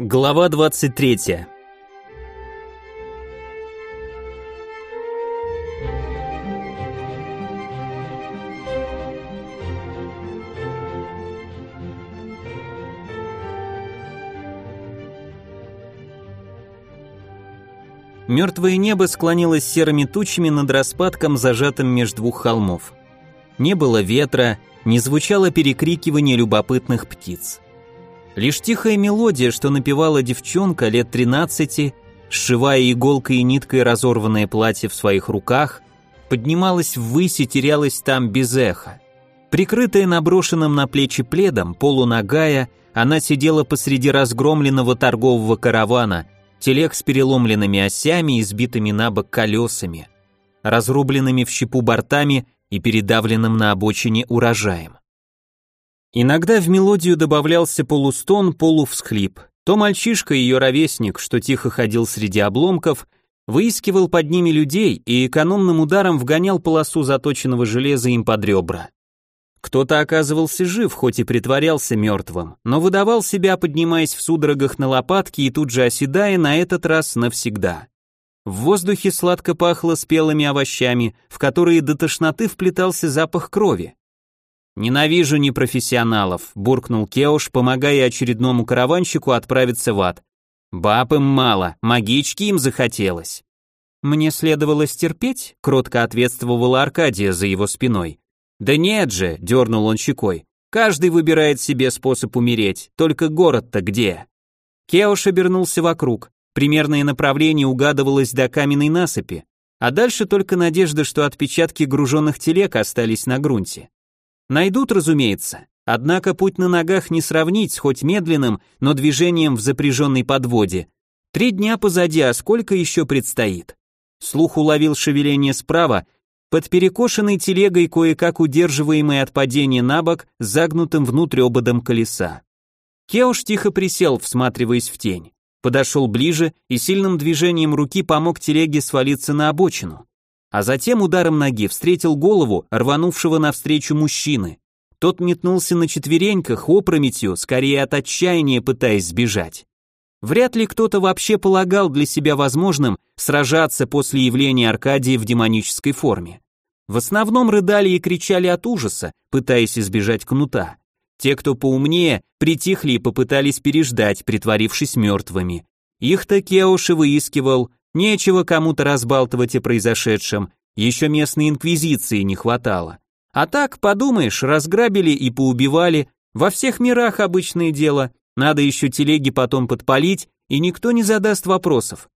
Глава 23. Мертвое небо склонилось серыми тучами над распадком, зажатым между двух холмов. Не было ветра, не звучало перекрикивание любопытных птиц. Лишь тихая мелодия, что напевала девчонка лет 13, сшивая иголкой и ниткой разорванное платье в своих руках, поднималась ввысь и терялась там без эха. Прикрытая наброшенным на плечи пледом, полуногая, она сидела посреди разгромленного торгового каравана, телег с переломленными осями и сбитыми на бок колесами, разрубленными в щепу бортами и передавленным на обочине урожаем. Иногда в мелодию добавлялся полустон, полувсхлип. То мальчишка, ее ровесник, что тихо ходил среди обломков, выискивал под ними людей и экономным ударом вгонял полосу заточенного железа им под ребра. Кто-то оказывался жив, хоть и притворялся мертвым, но выдавал себя, поднимаясь в судорогах на лопатки и тут же оседая на этот раз навсегда. В воздухе сладко пахло спелыми овощами, в которые до тошноты вплетался запах крови. «Ненавижу непрофессионалов», — буркнул Кеуш, помогая очередному караванщику отправиться в ад. «Баб им мало, магички им захотелось». «Мне следовало стерпеть», — кротко ответствовала Аркадия за его спиной. «Да нет же», — дернул он щекой, — «каждый выбирает себе способ умереть, только город-то где?» Кеуш обернулся вокруг, примерное направление угадывалось до каменной насыпи, а дальше только надежда, что отпечатки груженных телег остались на грунте. Найдут, разумеется. Однако путь на ногах не сравнить с хоть медленным, но движением в запряженной подводе. Три дня позади, а сколько еще предстоит? Слух уловил шевеление справа, под перекошенной телегой, кое-как удерживаемой от падения на бок, загнутым внутрь ободом колеса. Кеуш тихо присел, всматриваясь в тень. Подошел ближе и сильным движением руки помог телеге свалиться на обочину а затем ударом ноги встретил голову рванувшего навстречу мужчины. Тот метнулся на четвереньках опрометью, скорее от отчаяния пытаясь сбежать. Вряд ли кто-то вообще полагал для себя возможным сражаться после явления Аркадия в демонической форме. В основном рыдали и кричали от ужаса, пытаясь избежать кнута. Те, кто поумнее, притихли и попытались переждать, притворившись мертвыми. Их-то Кеуши выискивал, Нечего кому-то разбалтывать о произошедшем, еще местной инквизиции не хватало. А так, подумаешь, разграбили и поубивали, во всех мирах обычное дело, надо еще телеги потом подпалить, и никто не задаст вопросов.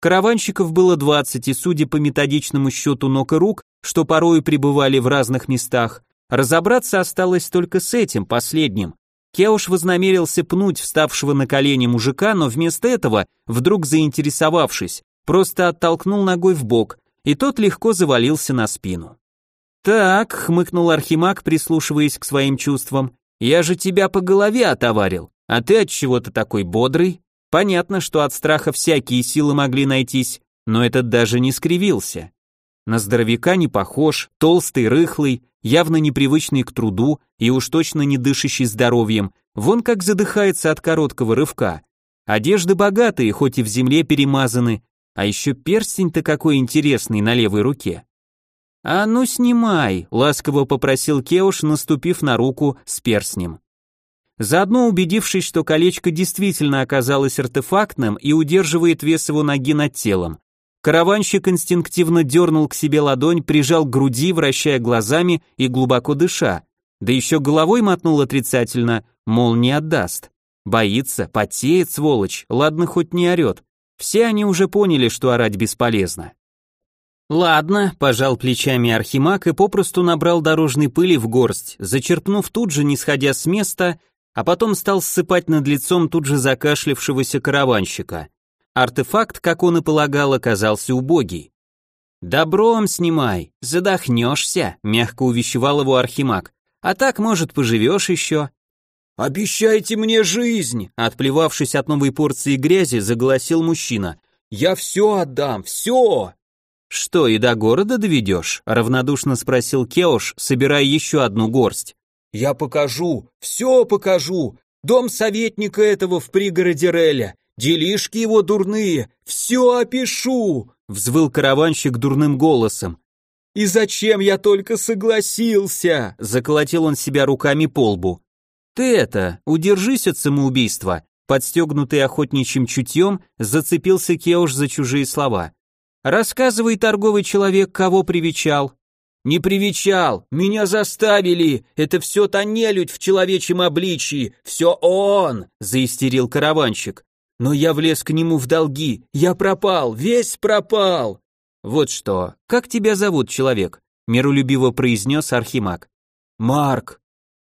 Караванщиков было 20, и судя по методичному счету ног и рук, что порою пребывали в разных местах, разобраться осталось только с этим, последним. Кеуш вознамерился пнуть вставшего на колени мужика, но вместо этого, вдруг заинтересовавшись, просто оттолкнул ногой в бок, и тот легко завалился на спину. «Так», — хмыкнул Архимаг, прислушиваясь к своим чувствам, «я же тебя по голове отоварил, а ты от чего-то такой бодрый. Понятно, что от страха всякие силы могли найтись, но этот даже не скривился. На здоровяка не похож, толстый, рыхлый, явно непривычный к труду и уж точно не дышащий здоровьем, вон как задыхается от короткого рывка. Одежды богатые, хоть и в земле перемазаны, а еще перстень-то какой интересный на левой руке. «А ну снимай», — ласково попросил Кеуш, наступив на руку с перстнем. Заодно убедившись, что колечко действительно оказалось артефактным и удерживает вес его ноги над телом. Караванщик инстинктивно дернул к себе ладонь, прижал к груди, вращая глазами и глубоко дыша. Да еще головой мотнул отрицательно, мол, не отдаст. Боится, потеет, сволочь, ладно, хоть не орет. Все они уже поняли, что орать бесполезно. Ладно, пожал плечами Архимаг и попросту набрал дорожной пыли в горсть, зачерпнув тут же, не сходя с места, а потом стал ссыпать над лицом тут же закашлявшегося караванщика. Артефакт, как он и полагал, оказался убогий. «Добром снимай, задохнешься», — мягко увещевал его Архимаг. «А так, может, поживешь еще». «Обещайте мне жизнь!» Отплевавшись от новой порции грязи, загласил мужчина. «Я все отдам, все!» «Что, и до города доведешь?» — равнодушно спросил Кеош, собирая еще одну горсть. «Я покажу, все покажу, дом советника этого в пригороде Реля, делишки его дурные, все опишу!» взвыл караванщик дурным голосом. «И зачем я только согласился?» Заколотил он себя руками по лбу. «Ты это, удержись от самоубийства», подстегнутый охотничьим чутьем, зацепился Кеуш за чужие слова. «Рассказывай, торговый человек, кого привечал». «Не привечал, меня заставили, это все та нелюдь в человечьем обличии, все он!» заистерил караванщик. «Но я влез к нему в долги, я пропал, весь пропал!» «Вот что, как тебя зовут, человек?» миролюбиво произнес Архимаг. «Марк».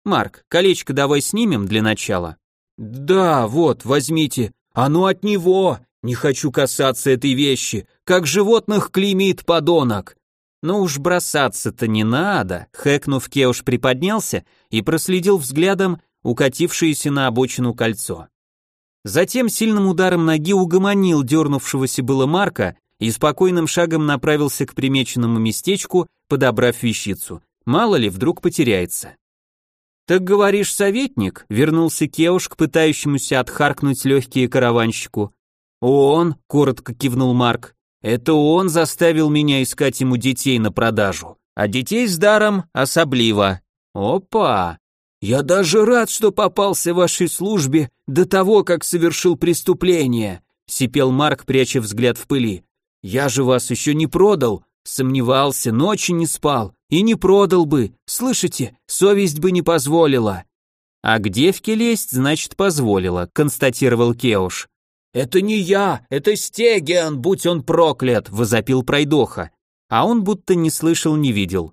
«Марк, колечко давай снимем для начала». «Да, вот, возьмите, оно от него, не хочу касаться этой вещи, как животных клеймит подонок». «Ну уж бросаться-то не надо», хэкнув, Кеуш приподнялся и проследил взглядом укатившееся на обочину кольцо. Затем сильным ударом ноги угомонил дернувшегося было Марка и спокойным шагом направился к примеченному местечку, подобрав вещицу. Мало ли, вдруг потеряется. «Так говоришь, советник?» — вернулся Кеуш к пытающемуся отхаркнуть легкие караванщику. «Он», — коротко кивнул Марк, — «это он заставил меня искать ему детей на продажу, а детей с даром особливо». «Опа! Я даже рад, что попался в вашей службе до того, как совершил преступление», — сипел Марк, пряча взгляд в пыли. Я же вас еще не продал, сомневался, ночи не спал и не продал бы. Слышите, совесть бы не позволила. А к девке лезть, значит, позволила, констатировал Кеуш. Это не я, это Стеген, будь он проклят, возопил пройдоха. А он будто не слышал, не видел.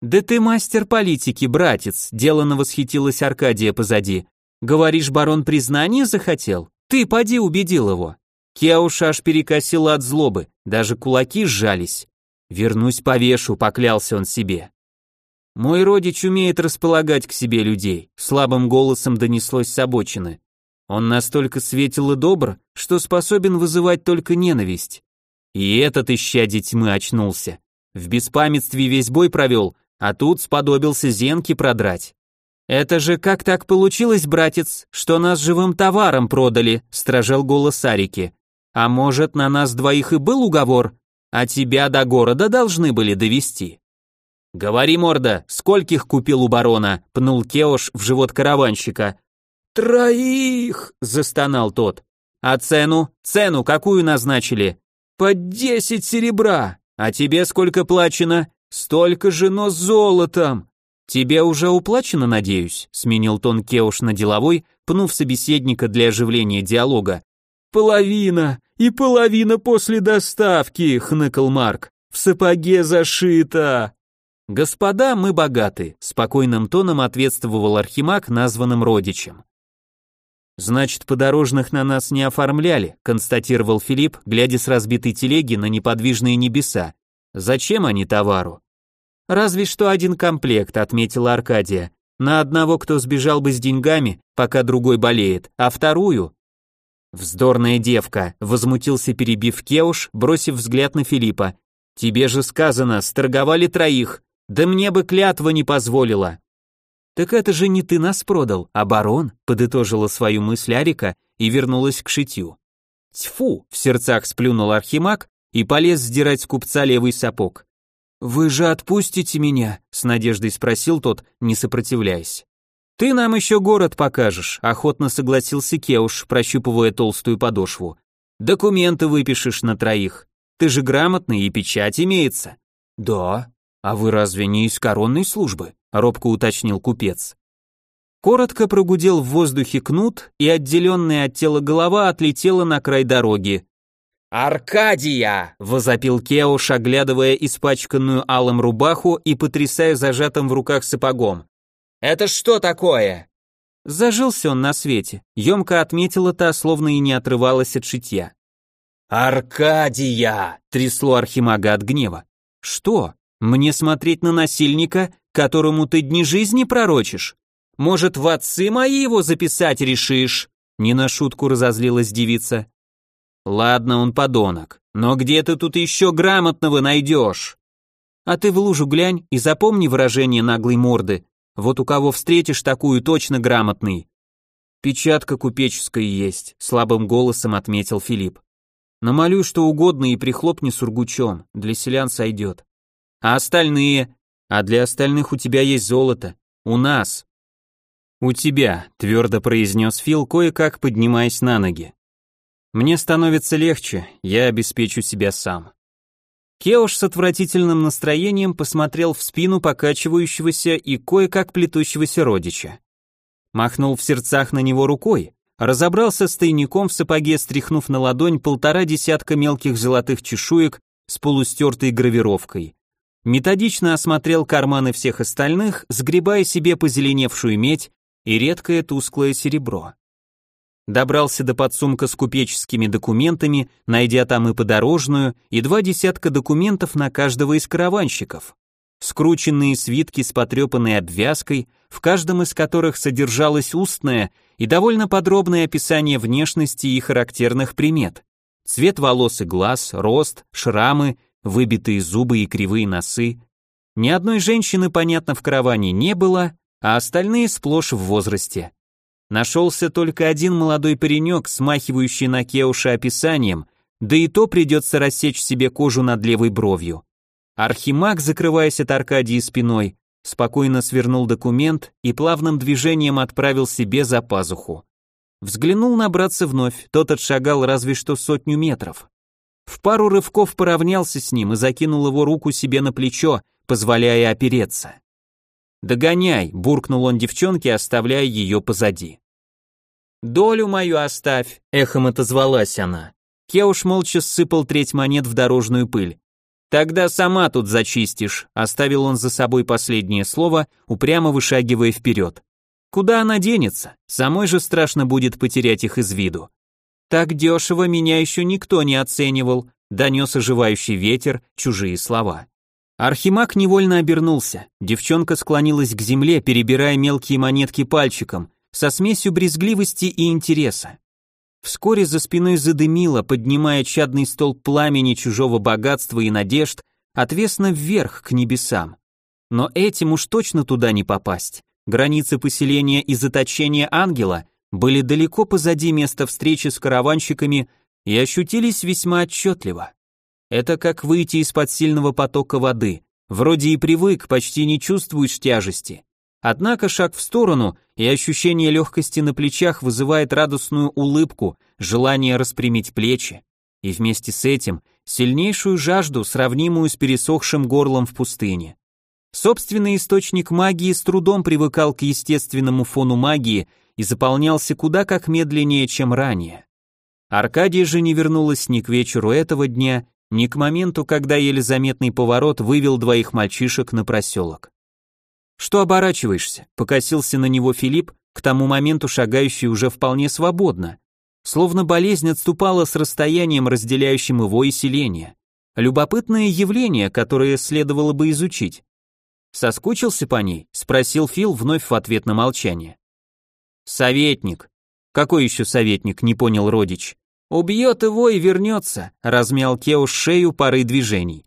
Да ты мастер политики, братец, делано восхитилась Аркадия позади. Говоришь, барон признание захотел? Ты поди убедил его. Кеуш аж перекосило от злобы, даже кулаки сжались. «Вернусь повешу», — поклялся он себе. «Мой родич умеет располагать к себе людей», — слабым голосом донеслось с обочины. «Он настолько светел и добр, что способен вызывать только ненависть». И этот исчадие тьмы очнулся. В беспамятстве весь бой провел, а тут сподобился зенки продрать. «Это же как так получилось, братец, что нас живым товаром продали?» — стражал голос Арики. А может, на нас двоих и был уговор, а тебя до города должны были довести. Говори, морда, скольких купил у барона? пнул Кеош в живот караванщика. Троих, застонал тот. А цену? Цену какую назначили? По десять серебра. А тебе сколько плачено? Столько же, но с золотом. Тебе уже уплачено, надеюсь, сменил тон Кеуш на деловой, пнув собеседника для оживления диалога. Половина, и половина после доставки, хныкал Марк. В сапоге зашито. Господа, мы богаты, спокойным тоном ответствовал Архимаг названным родичем. Значит, подорожных на нас не оформляли, констатировал Филипп, глядя с разбитой телеги на неподвижные небеса. Зачем они товару? Разве что один комплект, отметила Аркадия. На одного, кто сбежал бы с деньгами, пока другой болеет, а вторую «Вздорная девка», — возмутился перебив Кеуш, бросив взгляд на Филиппа. «Тебе же сказано, сторговали троих, да мне бы клятва не позволила». «Так это же не ты нас продал, а барон», — подытожила свою мысль Арика и вернулась к шитью. «Тьфу!» — в сердцах сплюнул Архимаг и полез сдирать с купца левый сапог. «Вы же отпустите меня?» — с надеждой спросил тот, не сопротивляясь. «Ты нам еще город покажешь», — охотно согласился Кеуш, прощупывая толстую подошву. «Документы выпишешь на троих. Ты же грамотный и печать имеется». «Да. А вы разве не из коронной службы?» — робко уточнил купец. Коротко прогудел в воздухе кнут, и отделенная от тела голова отлетела на край дороги. «Аркадия!» — возопил Кеуш, оглядывая испачканную алым рубаху и потрясая зажатым в руках сапогом. Это что такое?» Зажился он на свете, емко отметила та, словно и не отрывалась от шитья. «Аркадия!» — трясло Архимага от гнева. «Что? Мне смотреть на насильника, которому ты дни жизни пророчишь? Может, в отцы мои его записать решишь?» Не на шутку разозлилась девица. «Ладно, он подонок, но где ты тут еще грамотного найдешь?» «А ты в лужу глянь и запомни выражение наглой морды. Вот у кого встретишь такую точно грамотный. Печатка купеческая есть, слабым голосом отметил Филипп. Намолю что угодно и прихлопни сургучом, для селян сойдет. А остальные? А для остальных у тебя есть золото. У нас. У тебя, твердо произнес Фил, кое-как поднимаясь на ноги. Мне становится легче, я обеспечу себя сам. Кеуш с отвратительным настроением посмотрел в спину покачивающегося и кое-как плетущегося родича. Махнул в сердцах на него рукой, разобрался с тайником в сапоге, стряхнув на ладонь полтора десятка мелких золотых чешуек с полустертой гравировкой. Методично осмотрел карманы всех остальных, сгребая себе позеленевшую медь и редкое тусклое серебро. Добрался до подсумка с купеческими документами, найдя там и подорожную, и два десятка документов на каждого из караванщиков. Скрученные свитки с потрепанной обвязкой, в каждом из которых содержалось устное и довольно подробное описание внешности и характерных примет. Цвет волос и глаз, рост, шрамы, выбитые зубы и кривые носы. Ни одной женщины, понятно, в караване не было, а остальные сплошь в возрасте. Нашелся только один молодой паренек, смахивающий на Кеуша описанием, да и то придется рассечь себе кожу над левой бровью. Архимаг, закрываясь от Аркадии спиной, спокойно свернул документ и плавным движением отправил себе за пазуху. Взглянул на братца вновь, тот отшагал разве что сотню метров. В пару рывков поравнялся с ним и закинул его руку себе на плечо, позволяя опереться. «Догоняй!» – буркнул он девчонке, оставляя ее позади. «Долю мою оставь!» – эхом отозвалась она. Кеуш молча сыпал треть монет в дорожную пыль. «Тогда сама тут зачистишь», – оставил он за собой последнее слово, упрямо вышагивая вперед. «Куда она денется? Самой же страшно будет потерять их из виду». «Так дешево меня еще никто не оценивал», – донес оживающий ветер чужие слова. Архимаг невольно обернулся. Девчонка склонилась к земле, перебирая мелкие монетки пальчиком, со смесью брезгливости и интереса. Вскоре за спиной задымило, поднимая чадный столб пламени чужого богатства и надежд, отвесно вверх к небесам. Но этим уж точно туда не попасть. Границы поселения и заточения ангела были далеко позади места встречи с караванщиками и ощутились весьма отчетливо. Это как выйти из-под сильного потока воды. Вроде и привык, почти не чувствуешь тяжести. Однако шаг в сторону, и ощущение легкости на плечах вызывает радостную улыбку, желание распрямить плечи. И вместе с этим сильнейшую жажду, сравнимую с пересохшим горлом в пустыне. Собственный источник магии с трудом привыкал к естественному фону магии и заполнялся куда как медленнее, чем ранее. Аркадия же не вернулась ни к вечеру этого дня, ни к моменту, когда еле заметный поворот вывел двоих мальчишек на проселок. «Что оборачиваешься?» — покосился на него Филипп, к тому моменту шагающий уже вполне свободно. Словно болезнь отступала с расстоянием, разделяющим его и селение. Любопытное явление, которое следовало бы изучить. «Соскучился по ней?» — спросил Фил вновь в ответ на молчание. «Советник». «Какой еще советник?» — не понял родич. Убьет его и вернется, размял Кео шею парой движений.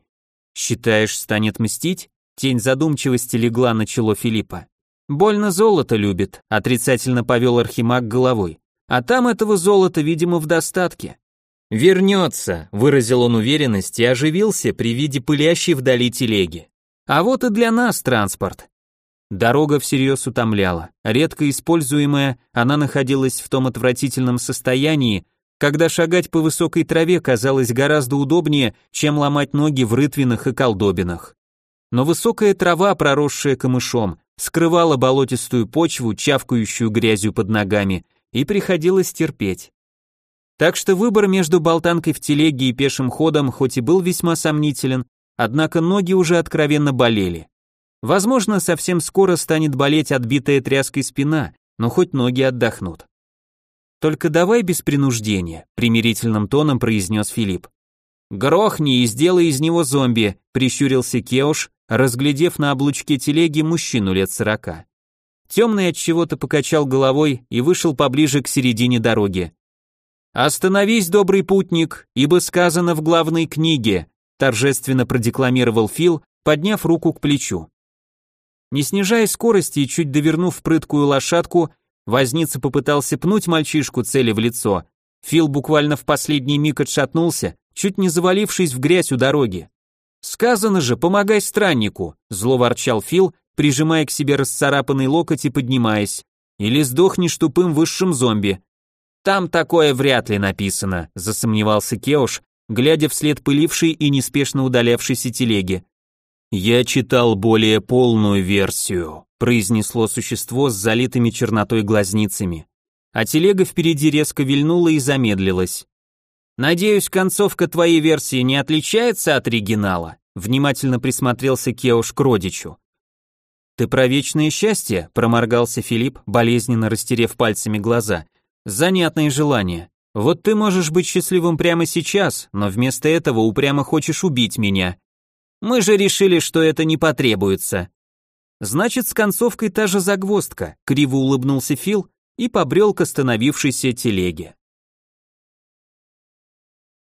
Считаешь, станет мстить? Тень задумчивости легла на чело Филиппа. Больно золото любит, отрицательно повел Архимаг головой. А там этого золота, видимо, в достатке. Вернется, выразил он уверенность и оживился при виде пылящей вдали телеги. А вот и для нас транспорт. Дорога всерьез утомляла. Редко используемая, она находилась в том отвратительном состоянии, когда шагать по высокой траве казалось гораздо удобнее, чем ломать ноги в рытвинах и колдобинах. Но высокая трава, проросшая камышом, скрывала болотистую почву, чавкающую грязью под ногами, и приходилось терпеть. Так что выбор между болтанкой в телеге и пешим ходом хоть и был весьма сомнителен, однако ноги уже откровенно болели. Возможно, совсем скоро станет болеть отбитая тряской спина, но хоть ноги отдохнут. Только давай без принуждения, примирительным тоном произнес Филипп. Грохни и сделай из него зомби, прищурился Кеуш, разглядев на облучке телеги мужчину лет сорока. Темный от чего-то покачал головой и вышел поближе к середине дороги. Остановись, добрый путник, ибо сказано в главной книге, торжественно продекламировал Фил, подняв руку к плечу. Не снижая скорости и чуть довернув прыткую лошадку, Возница попытался пнуть мальчишку цели в лицо. Фил буквально в последний миг отшатнулся, чуть не завалившись в грязь у дороги. «Сказано же, помогай страннику», — зло ворчал Фил, прижимая к себе расцарапанный локоть и поднимаясь. «Или сдохнешь тупым высшим зомби». «Там такое вряд ли написано», — засомневался Кеуш, глядя вслед пылившей и неспешно удалявшейся телеги. «Я читал более полную версию», — произнесло существо с залитыми чернотой глазницами. А телега впереди резко вильнула и замедлилась. «Надеюсь, концовка твоей версии не отличается от оригинала?» Внимательно присмотрелся Кеуш к родичу. «Ты про вечное счастье?» – проморгался Филипп, болезненно растерев пальцами глаза. «Занятное желание. Вот ты можешь быть счастливым прямо сейчас, но вместо этого упрямо хочешь убить меня. Мы же решили, что это не потребуется». «Значит, с концовкой та же загвоздка», – криво улыбнулся Фил и побрел к остановившейся телеге.